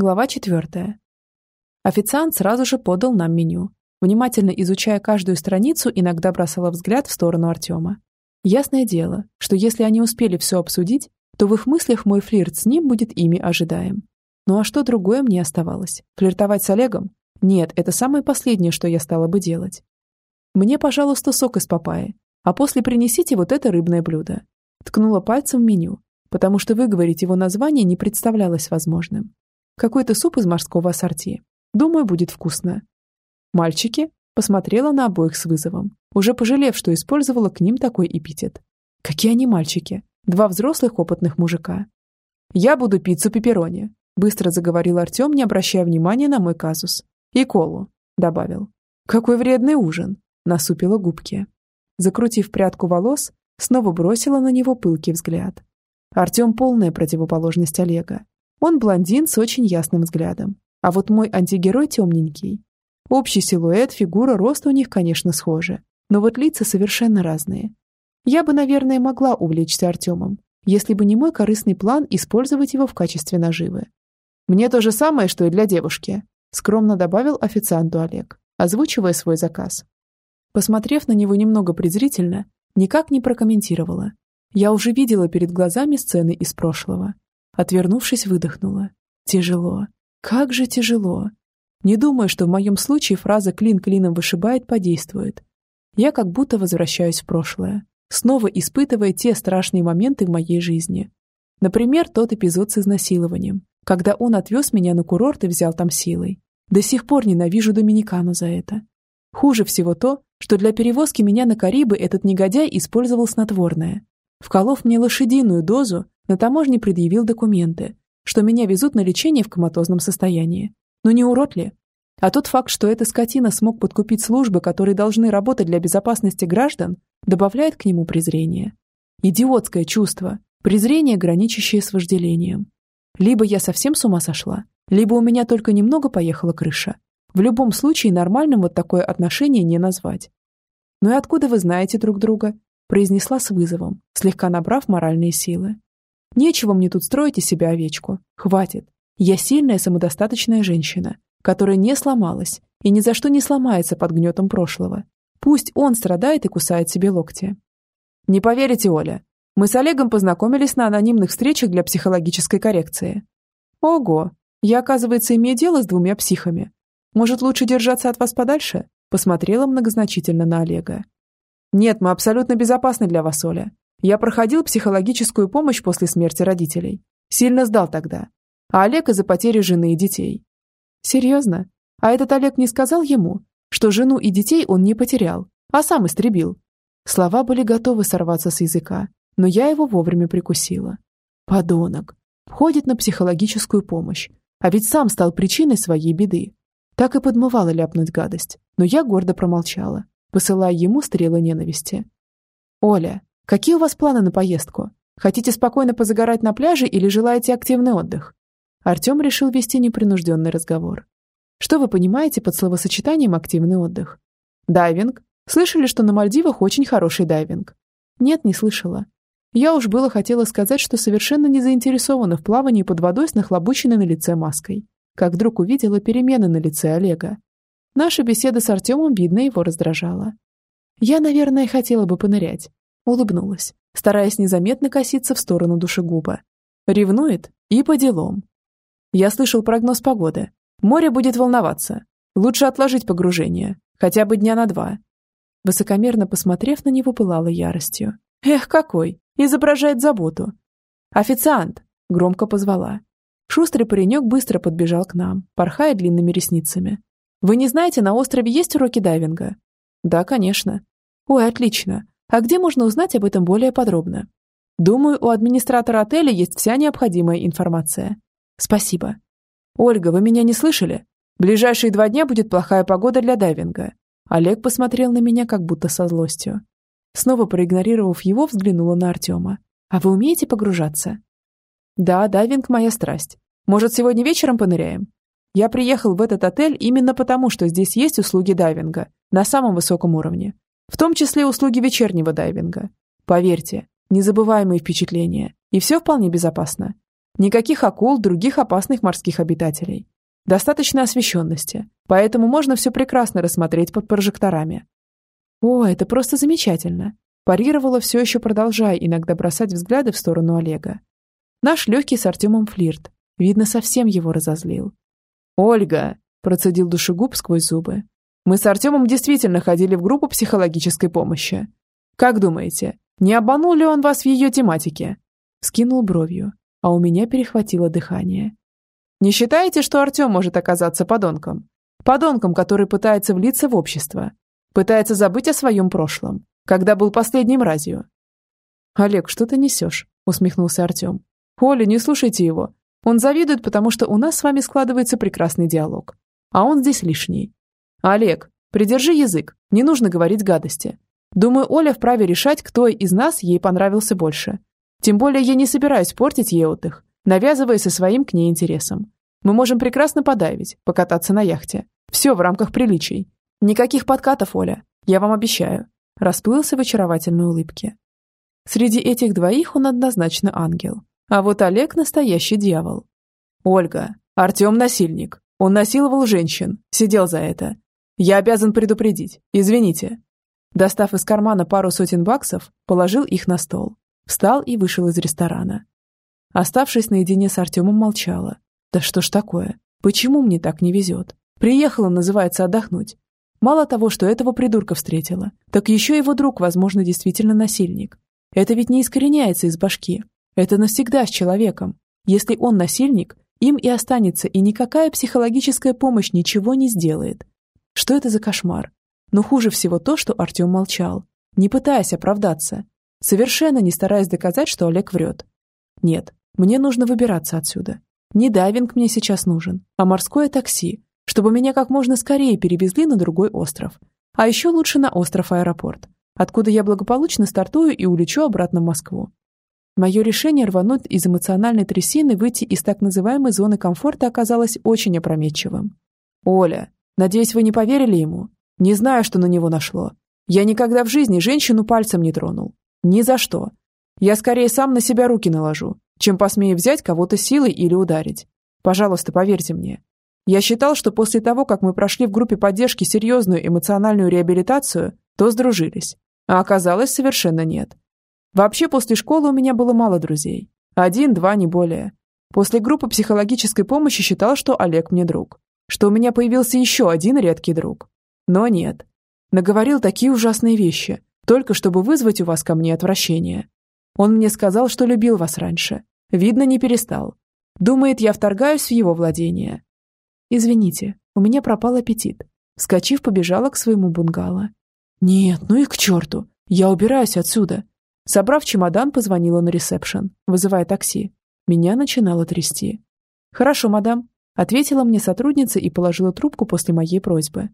Глава 4. Официант сразу же подал нам меню. Внимательно изучая каждую страницу, иногда бросала взгляд в сторону Артема. Ясное дело, что если они успели все обсудить, то в их мыслях мой флирт с ним будет ими ожидаем. Ну а что другое мне оставалось? Флиртовать с Олегом? Нет, это самое последнее, что я стала бы делать. Мне, пожалуйста, сок из папайи, а после принесите вот это рыбное блюдо. Ткнула пальцем в меню, потому что выговорить его название не представлялось возможным. Какой-то суп из морского ассорти. Думаю, будет вкусно. Мальчики посмотрела на обоих с вызовом, уже пожалев, что использовала к ним такой эпитет. Какие они мальчики? Два взрослых опытных мужика. «Я буду пиццу пепперони», – быстро заговорил Артем, не обращая внимания на мой казус. «И колу», – добавил. «Какой вредный ужин», – насупила губки. Закрутив прядку волос, снова бросила на него пылкий взгляд. Артем полная противоположность Олега. Он блондин с очень ясным взглядом, а вот мой антигерой темненький. Общий силуэт, фигура, рост у них, конечно, схожи, но вот лица совершенно разные. Я бы, наверное, могла увлечься Артемом, если бы не мой корыстный план использовать его в качестве наживы. «Мне то же самое, что и для девушки», скромно добавил официанту Олег, озвучивая свой заказ. Посмотрев на него немного презрительно, никак не прокомментировала. Я уже видела перед глазами сцены из прошлого. Отвернувшись, выдохнула. Тяжело. Как же тяжело. Не думаю, что в моем случае фраза «клин клином вышибает» подействует. Я как будто возвращаюсь в прошлое, снова испытывая те страшные моменты в моей жизни. Например, тот эпизод с изнасилованием, когда он отвез меня на курорт и взял там силой. До сих пор ненавижу Доминикану за это. Хуже всего то, что для перевозки меня на Карибы этот негодяй использовал снотворное. Вколов мне лошадиную дозу, на таможне предъявил документы, что меня везут на лечение в коматозном состоянии. Но не урод ли? А тот факт, что эта скотина смог подкупить службы, которые должны работать для безопасности граждан, добавляет к нему презрение. Идиотское чувство, презрение, граничащее с вожделением. Либо я совсем с ума сошла, либо у меня только немного поехала крыша. В любом случае нормальным вот такое отношение не назвать. «Ну и откуда вы знаете друг друга?» произнесла с вызовом, слегка набрав моральные силы. Нечего мне тут строить из себя овечку. Хватит. Я сильная самодостаточная женщина, которая не сломалась и ни за что не сломается под гнетом прошлого. Пусть он страдает и кусает себе локти. Не поверите, Оля. Мы с Олегом познакомились на анонимных встречах для психологической коррекции. Ого, я, оказывается, имею дело с двумя психами. Может, лучше держаться от вас подальше? Посмотрела многозначительно на Олега. Нет, мы абсолютно безопасны для вас, Оля. Я проходил психологическую помощь после смерти родителей. Сильно сдал тогда. А Олег из-за потери жены и детей. Серьезно? А этот Олег не сказал ему, что жену и детей он не потерял, а сам истребил? Слова были готовы сорваться с языка, но я его вовремя прикусила. Подонок. Ходит на психологическую помощь, а ведь сам стал причиной своей беды. Так и подмывала ляпнуть гадость, но я гордо промолчала, посылая ему стрелы ненависти. «Оля, Какие у вас планы на поездку? Хотите спокойно позагорать на пляже или желаете активный отдых? Артем решил вести непринужденный разговор. Что вы понимаете под словосочетанием «активный отдых»? Дайвинг? Слышали, что на Мальдивах очень хороший дайвинг? Нет, не слышала. Я уж было хотела сказать, что совершенно не заинтересована в плавании под водой с нахлобученной на лице маской, как вдруг увидела перемены на лице Олега. Наша беседа с Артемом, видно, его раздражала. Я, наверное, хотела бы понырять, Улыбнулась, стараясь незаметно коситься в сторону душегуба. Ревнует и по делам. Я слышал прогноз погоды. Море будет волноваться. Лучше отложить погружение. Хотя бы дня на два. Высокомерно посмотрев на него, пылала яростью. Эх, какой! Изображает заботу. «Официант!» – громко позвала. Шустрый паренек быстро подбежал к нам, порхая длинными ресницами. «Вы не знаете, на острове есть уроки дайвинга?» «Да, конечно». «Ой, отлично. А где можно узнать об этом более подробно? Думаю, у администратора отеля есть вся необходимая информация. Спасибо. Ольга, вы меня не слышали? Ближайшие два дня будет плохая погода для дайвинга. Олег посмотрел на меня как будто со злостью. Снова проигнорировав его, взглянула на Артема. «А вы умеете погружаться?» «Да, дайвинг – моя страсть. Может, сегодня вечером поныряем?» Я приехал в этот отель именно потому, что здесь есть услуги дайвинга на самом высоком уровне. В том числе услуги вечернего дайвинга. Поверьте, незабываемые впечатления. И все вполне безопасно. Никаких акул, других опасных морских обитателей. Достаточно освещенности, поэтому можно все прекрасно рассмотреть под прожекторами. О, это просто замечательно. Парировала все еще продолжая иногда бросать взгляды в сторону Олега. Наш легкий с Артемом флирт, видно, совсем его разозлил. «Ольга!» – процедил душегуб сквозь зубы. «Мы с Артемом действительно ходили в группу психологической помощи. Как думаете, не обманул ли он вас в ее тематике?» Скинул бровью, а у меня перехватило дыхание. «Не считаете, что Артем может оказаться подонком? Подонком, который пытается влиться в общество, пытается забыть о своем прошлом, когда был последним разью?» «Олег, что ты несешь?» – усмехнулся Артем. «Оля, не слушайте его. Он завидует, потому что у нас с вами складывается прекрасный диалог. А он здесь лишний. Олег, придержи язык, не нужно говорить гадости. Думаю, Оля вправе решать, кто из нас ей понравился больше. Тем более я не собираюсь портить ей отдых, навязывая со своим к ней интересом. Мы можем прекрасно подавить, покататься на яхте. Все в рамках приличий. Никаких подкатов, Оля, я вам обещаю. Расплылся в очаровательной улыбке. Среди этих двоих он однозначно ангел. А вот Олег настоящий дьявол. Ольга, Артем насильник. Он насиловал женщин, сидел за это. Я обязан предупредить. Извините. Достав из кармана пару сотен баксов, положил их на стол. Встал и вышел из ресторана. Оставшись наедине с Артемом, молчала. Да что ж такое? Почему мне так не везет? Приехала, называется, отдохнуть. Мало того, что этого придурка встретила, так еще его друг, возможно, действительно насильник. Это ведь не искореняется из башки. Это навсегда с человеком. Если он насильник, им и останется, и никакая психологическая помощь ничего не сделает. Что это за кошмар? Но хуже всего то, что Артем молчал, не пытаясь оправдаться, совершенно не стараясь доказать, что Олег врет. Нет, мне нужно выбираться отсюда. Не дайвинг мне сейчас нужен, а морское такси, чтобы меня как можно скорее перевезли на другой остров. А еще лучше на остров-аэропорт, откуда я благополучно стартую и улечу обратно в Москву. Мое решение рвануть из эмоциональной трясины выйти из так называемой зоны комфорта оказалось очень опрометчивым. «Оля, надеюсь, вы не поверили ему? Не знаю, что на него нашло. Я никогда в жизни женщину пальцем не тронул. Ни за что. Я скорее сам на себя руки наложу, чем посмею взять кого-то силой или ударить. Пожалуйста, поверьте мне. Я считал, что после того, как мы прошли в группе поддержки серьезную эмоциональную реабилитацию, то сдружились. А оказалось, совершенно нет. Вообще, после школы у меня было мало друзей. Один, два, не более. После группы психологической помощи считал, что Олег мне друг. Что у меня появился еще один редкий друг. Но нет. Наговорил такие ужасные вещи, только чтобы вызвать у вас ко мне отвращение. Он мне сказал, что любил вас раньше. Видно, не перестал. Думает, я вторгаюсь в его владение. Извините, у меня пропал аппетит. Вскочив, побежала к своему бунгало. Нет, ну и к черту. Я убираюсь отсюда. Собрав чемодан, позвонила на ресепшн, вызывая такси. Меня начинало трясти. «Хорошо, мадам», — ответила мне сотрудница и положила трубку после моей просьбы.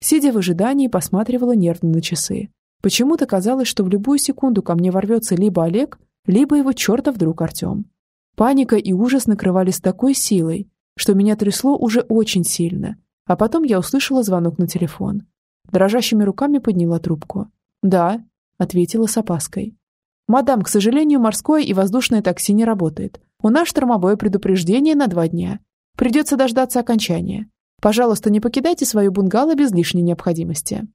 Сидя в ожидании, посматривала нервно на часы. Почему-то казалось, что в любую секунду ко мне ворвется либо Олег, либо его черта вдруг Артем. Паника и ужас накрывали с такой силой, что меня трясло уже очень сильно. А потом я услышала звонок на телефон. Дрожащими руками подняла трубку. «Да», — ответила с опаской. «Мадам, к сожалению, морское и воздушное такси не работает. У нас штормовое предупреждение на два дня. Придется дождаться окончания. Пожалуйста, не покидайте свою бунгало без лишней необходимости».